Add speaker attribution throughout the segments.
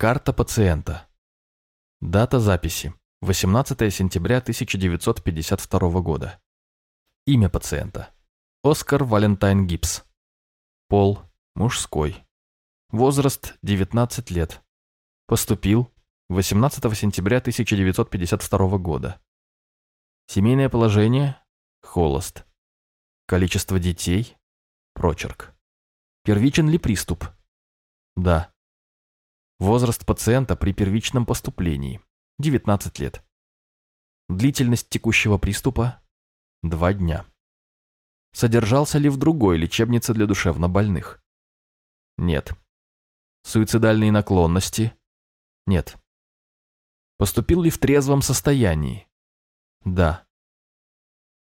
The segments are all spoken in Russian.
Speaker 1: Карта пациента. Дата записи. 18 сентября 1952 года. Имя пациента. Оскар Валентайн Гибс. Пол. Мужской. Возраст 19 лет. Поступил 18 сентября 1952 года. Семейное положение. Холост. Количество детей. Прочерк. Первичен ли приступ? Да. Возраст пациента при первичном поступлении – 19 лет. Длительность текущего приступа – 2 дня. Содержался ли в другой лечебнице для душевнобольных? Нет. Суицидальные наклонности? Нет. Поступил ли в трезвом состоянии? Да.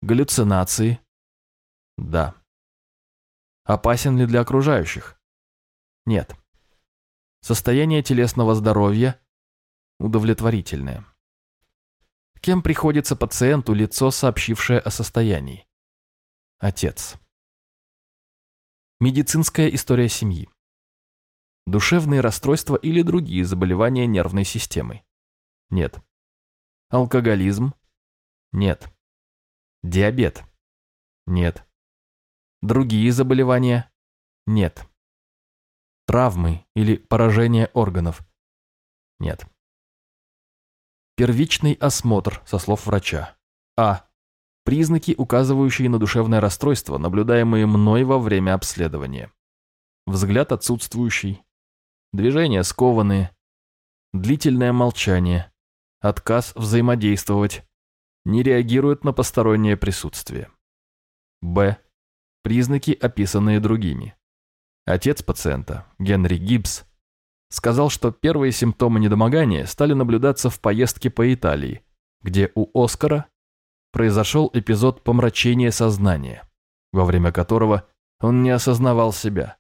Speaker 1: Галлюцинации? Да. Опасен ли для окружающих? Нет. Состояние телесного здоровья удовлетворительное. Кем приходится пациенту лицо, сообщившее о состоянии? Отец. Медицинская история семьи. Душевные расстройства или другие заболевания нервной системы? Нет. Алкоголизм? Нет. Диабет? Нет. Другие заболевания? Нет. Травмы или поражение органов? Нет. Первичный осмотр, со слов врача. А. Признаки, указывающие на душевное расстройство, наблюдаемые мной во время обследования. Взгляд отсутствующий. Движения скованные. Длительное молчание. Отказ взаимодействовать. Не реагирует на постороннее присутствие. Б. Признаки, описанные другими. Отец пациента, Генри Гибс, сказал, что первые симптомы недомогания стали наблюдаться в поездке по Италии, где у Оскара произошел эпизод помрачения сознания, во время которого он не осознавал себя.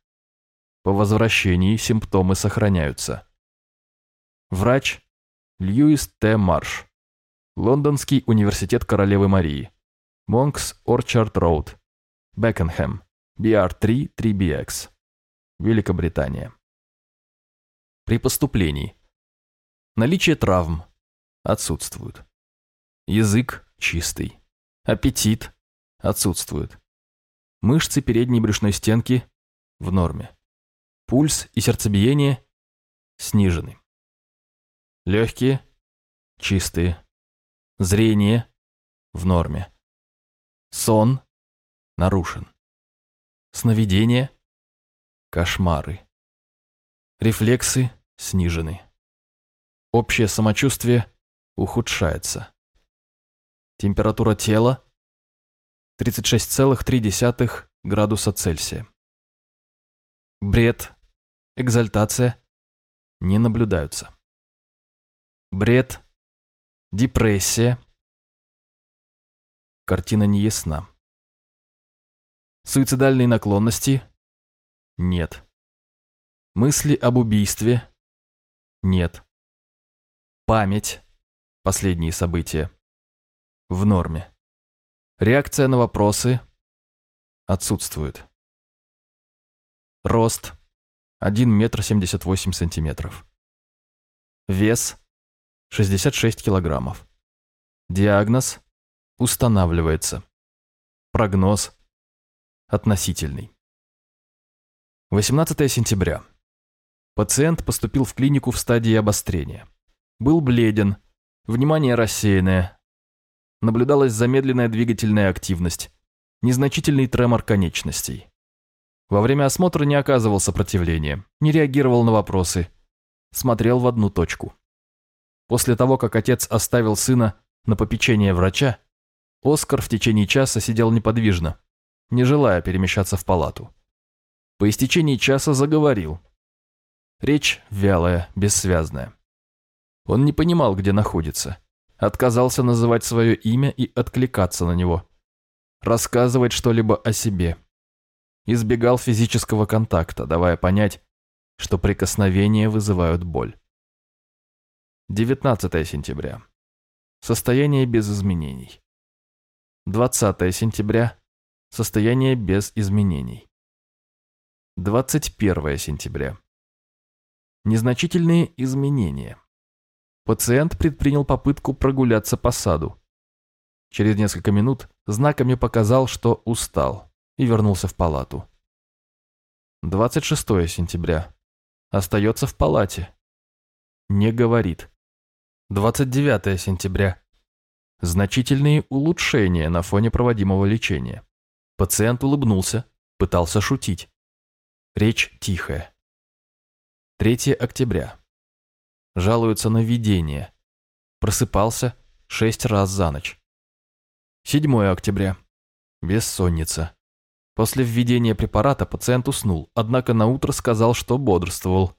Speaker 1: По возвращении симптомы сохраняются. Врач Льюис Т. Марш, Лондонский университет Королевы Марии, Монкс Орчард Роуд, Бекенхэм, BR3 3BX. Великобритания. При поступлении. Наличие травм отсутствует. Язык чистый. Аппетит отсутствует. Мышцы передней брюшной стенки в норме. Пульс и сердцебиение снижены. Легкие чистые. Зрение в норме. Сон нарушен. Сновидение Кошмары. Рефлексы снижены. Общее самочувствие ухудшается. Температура тела 36,3 градуса Цельсия. Бред, экзальтация не наблюдаются. Бред, депрессия. Картина неясна. Суицидальные наклонности нет. Мысли об убийстве? Нет. Память. Последние события. В норме. Реакция на вопросы? Отсутствует. Рост. 1 метр 78 сантиметров. Вес. 66 килограммов. Диагноз. Устанавливается. Прогноз. Относительный. 18 сентября. Пациент поступил в клинику в стадии обострения. Был бледен, внимание рассеянное. Наблюдалась замедленная двигательная активность, незначительный тремор конечностей. Во время осмотра не оказывал сопротивления, не реагировал на вопросы, смотрел в одну точку. После того, как отец оставил сына на попечение врача, Оскар в течение часа сидел неподвижно, не желая перемещаться в палату. По истечении часа заговорил. Речь вялая, бессвязная. Он не понимал, где находится. Отказался называть свое имя и откликаться на него. Рассказывать что-либо о себе. Избегал физического контакта, давая понять, что прикосновения вызывают боль. 19 сентября. Состояние без изменений. 20 сентября. Состояние без изменений. 21 сентября. Незначительные изменения. Пациент предпринял попытку прогуляться по саду. Через несколько минут знаками показал, что устал, и вернулся в палату. 26 сентября. Остается в палате. Не говорит. 29 сентября. Значительные улучшения на фоне проводимого лечения. Пациент улыбнулся, пытался шутить. Речь тихая. 3 октября. Жалуется на видение. Просыпался шесть раз за ночь. 7 октября. Бессонница. После введения препарата пациент уснул, однако на утро сказал, что бодрствовал.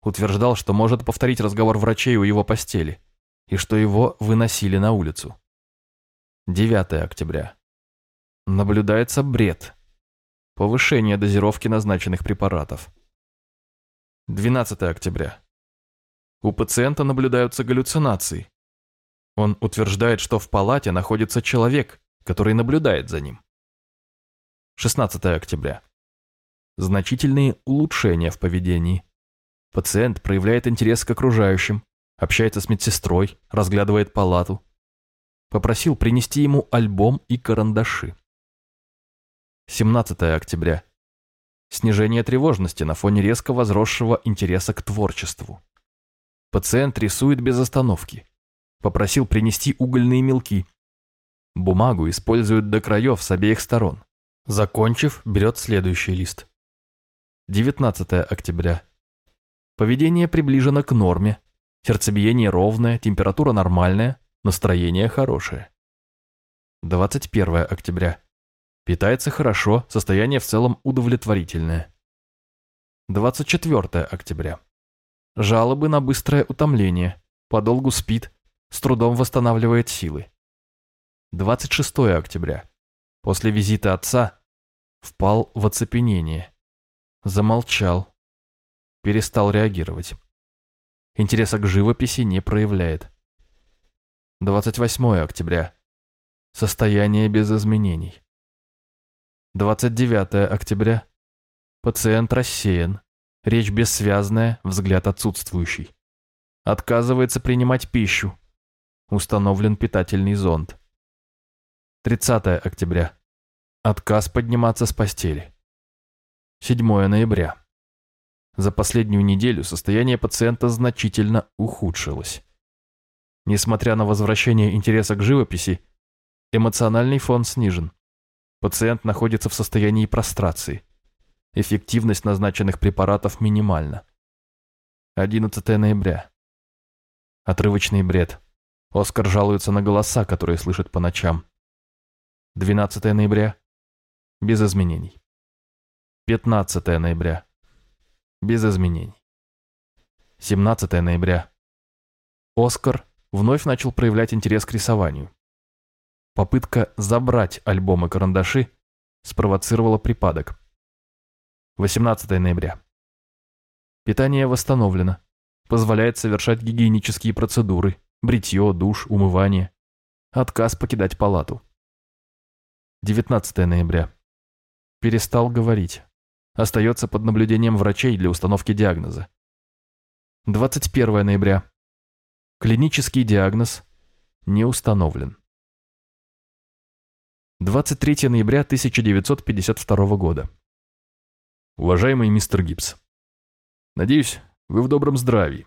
Speaker 1: Утверждал, что может повторить разговор врачей у его постели и что его выносили на улицу. 9 октября. Наблюдается бред. Повышение дозировки назначенных препаратов. 12 октября. У пациента наблюдаются галлюцинации. Он утверждает, что в палате находится человек, который наблюдает за ним. 16 октября. Значительные улучшения в поведении. Пациент проявляет интерес к окружающим, общается с медсестрой, разглядывает палату. Попросил принести ему альбом и карандаши. 17 октября. Снижение тревожности на фоне резко возросшего интереса к творчеству. Пациент рисует без остановки. Попросил принести угольные мелки. Бумагу используют до краев с обеих сторон. Закончив, берет следующий лист. 19 октября. Поведение приближено к норме. Сердцебиение ровное, температура нормальная, настроение хорошее. 21 октября. Питается хорошо, состояние в целом удовлетворительное. 24 октября. Жалобы на быстрое утомление, подолгу спит, с трудом восстанавливает силы. 26 октября. После визита отца впал в оцепенение. Замолчал. Перестал реагировать. Интереса к живописи не проявляет. 28 октября. Состояние без изменений. 29 октября. Пациент рассеян. Речь бессвязная, взгляд отсутствующий. Отказывается принимать пищу. Установлен питательный зонд. 30 октября. Отказ подниматься с постели. 7 ноября. За последнюю неделю состояние пациента значительно ухудшилось. Несмотря на возвращение интереса к живописи, эмоциональный фон снижен. Пациент находится в состоянии прострации. Эффективность назначенных препаратов минимальна. 11 ноября. Отрывочный бред. Оскар жалуется на голоса, которые слышит по ночам. 12 ноября. Без изменений. 15 ноября. Без изменений. 17 ноября. Оскар вновь начал проявлять интерес к рисованию. Попытка забрать альбомы карандаши спровоцировала припадок. 18 ноября. Питание восстановлено. Позволяет совершать гигиенические процедуры, бритье, душ, умывание. Отказ покидать палату. 19 ноября. Перестал говорить. Остается под наблюдением врачей для установки диагноза. 21 ноября. Клинический диагноз не установлен. 23 ноября 1952 года. Уважаемый мистер Гибс, надеюсь, вы в добром здравии.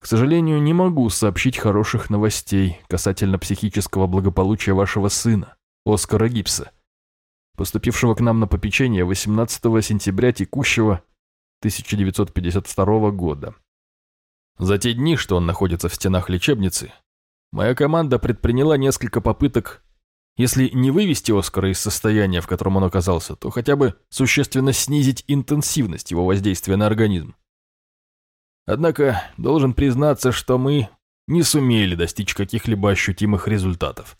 Speaker 1: К сожалению, не могу сообщить хороших новостей касательно психического благополучия вашего сына, Оскара Гибса, поступившего к нам на попечение 18 сентября текущего 1952 года. За те дни, что он находится в стенах лечебницы, моя команда предприняла несколько попыток, если не вывести Оскара из состояния, в котором он оказался, то хотя бы существенно снизить интенсивность его воздействия на организм. Однако, должен признаться, что мы не сумели достичь каких-либо ощутимых результатов.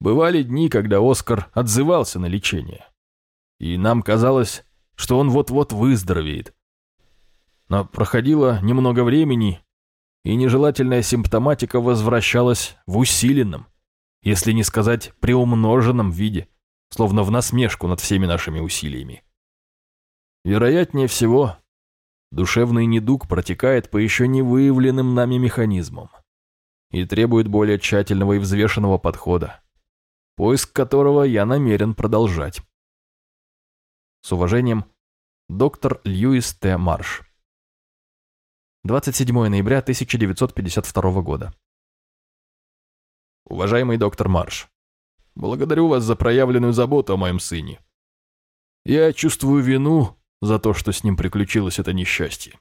Speaker 1: Бывали дни, когда Оскар отзывался на лечение. И нам казалось, что он вот-вот выздоровеет. Но проходило немного времени, и нежелательная симптоматика возвращалась в усиленном, если не сказать приумноженном виде, словно в насмешку над всеми нашими усилиями. Вероятнее всего, Душевный недуг протекает по еще не выявленным нами механизмам и требует более тщательного и взвешенного подхода, поиск которого я намерен продолжать. С уважением, доктор Льюис Т. Марш. 27 ноября 1952 года. Уважаемый доктор Марш, благодарю вас за проявленную заботу о моем сыне. Я чувствую вину за то, что с ним приключилось это несчастье.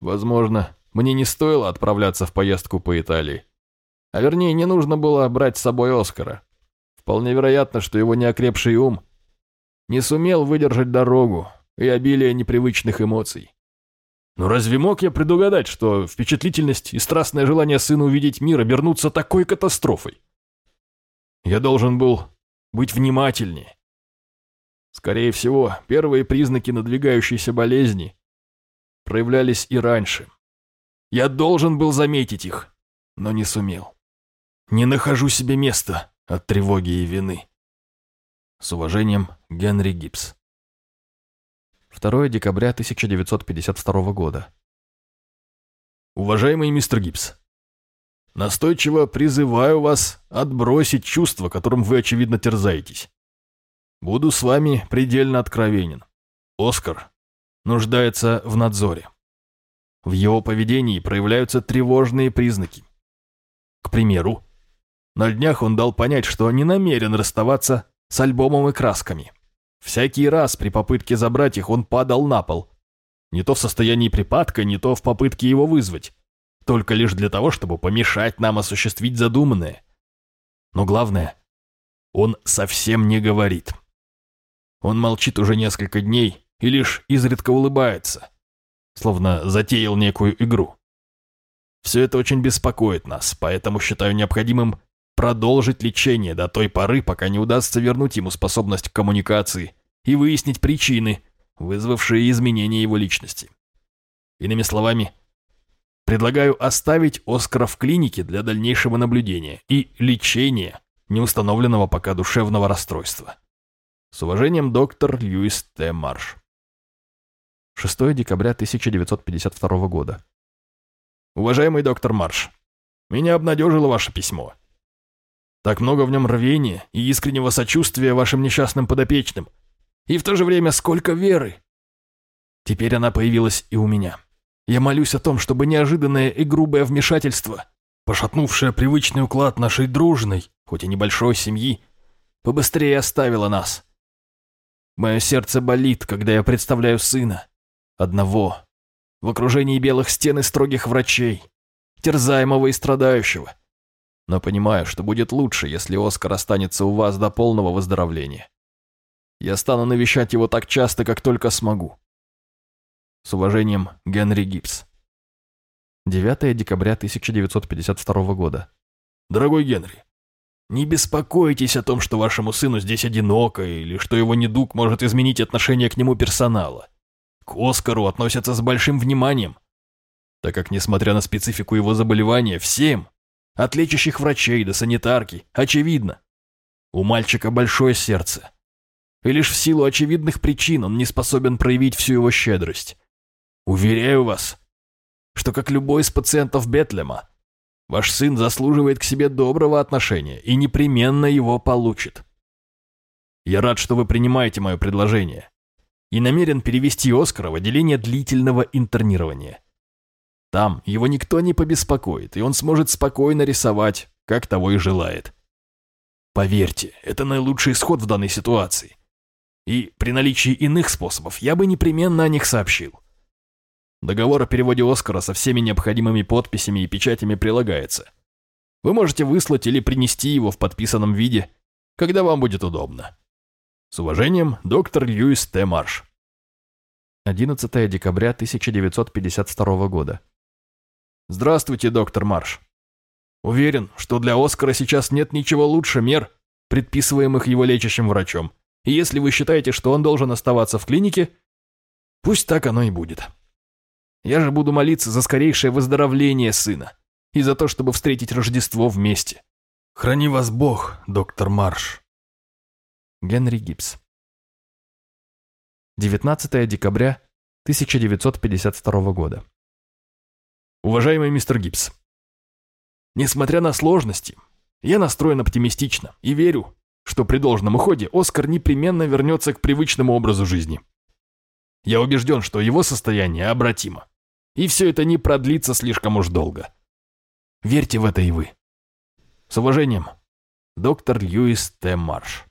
Speaker 1: Возможно, мне не стоило отправляться в поездку по Италии. А вернее, не нужно было брать с собой Оскара. Вполне вероятно, что его неокрепший ум не сумел выдержать дорогу и обилие непривычных эмоций. Но разве мог я предугадать, что впечатлительность и страстное желание сына увидеть мир обернутся такой катастрофой? Я должен был быть внимательнее. Скорее всего, первые признаки надвигающейся болезни проявлялись и раньше. Я должен был заметить их, но не сумел. Не нахожу себе места от тревоги и вины. С уважением, Генри Гибс. 2 декабря 1952 года. Уважаемый мистер Гибс, настойчиво призываю вас отбросить чувство, которым вы, очевидно, терзаетесь. Буду с вами предельно откровенен. Оскар нуждается в надзоре. В его поведении проявляются тревожные признаки. К примеру, на днях он дал понять, что не намерен расставаться с альбомом и красками. Всякий раз при попытке забрать их он падал на пол. Не то в состоянии припадка, не то в попытке его вызвать. Только лишь для того, чтобы помешать нам осуществить задуманное. Но главное, он совсем не говорит. Он молчит уже несколько дней и лишь изредка улыбается, словно затеял некую игру. Все это очень беспокоит нас, поэтому считаю необходимым продолжить лечение до той поры, пока не удастся вернуть ему способность к коммуникации и выяснить причины, вызвавшие изменения его личности. Иными словами, предлагаю оставить Оскара в клинике для дальнейшего наблюдения и лечения неустановленного пока душевного расстройства. С уважением, доктор Льюис Т. Марш. 6 декабря 1952 года. Уважаемый доктор Марш, меня обнадежило ваше письмо. Так много в нем рвения и искреннего сочувствия вашим несчастным подопечным. И в то же время сколько веры. Теперь она появилась и у меня. Я молюсь о том, чтобы неожиданное и грубое вмешательство, пошатнувшее привычный уклад нашей дружной, хоть и небольшой семьи, побыстрее оставило нас. Мое сердце болит, когда я представляю сына, одного, в окружении белых стен и строгих врачей, терзаемого и страдающего но понимаю, что будет лучше, если Оскар останется у вас до полного выздоровления. Я стану навещать его так часто, как только смогу. С уважением, Генри Гибс. 9 декабря 1952 года. Дорогой Генри, не беспокойтесь о том, что вашему сыну здесь одиноко, или что его недуг может изменить отношение к нему персонала. К Оскару относятся с большим вниманием, так как, несмотря на специфику его заболевания, всем, от лечащих врачей до санитарки, очевидно. У мальчика большое сердце. И лишь в силу очевидных причин он не способен проявить всю его щедрость. Уверяю вас, что как любой из пациентов Бетлема, ваш сын заслуживает к себе доброго отношения и непременно его получит. Я рад, что вы принимаете мое предложение и намерен перевести Оскара в отделение длительного интернирования. Там его никто не побеспокоит, и он сможет спокойно рисовать, как того и желает. Поверьте, это наилучший исход в данной ситуации. И при наличии иных способов я бы непременно о них сообщил. Договор о переводе Оскара со всеми необходимыми подписями и печатями прилагается. Вы можете выслать или принести его в подписанном виде, когда вам будет удобно. С уважением, доктор Льюис Т. Марш. 11 декабря 1952 года. Здравствуйте, доктор Марш. Уверен, что для Оскара сейчас нет ничего лучше мер, предписываемых его лечащим врачом. И если вы считаете, что он должен оставаться в клинике, пусть так оно и будет. Я же буду молиться за скорейшее выздоровление сына и за то, чтобы встретить Рождество вместе. Храни вас Бог, доктор Марш. Генри Гибс. 19 декабря 1952 года. Уважаемый мистер Гибс, несмотря на сложности, я настроен оптимистично и верю, что при должном уходе Оскар непременно вернется к привычному образу жизни. Я убежден, что его состояние обратимо. И все это не продлится слишком уж долго. Верьте в это и вы. С уважением, доктор Льюис Т. Марш.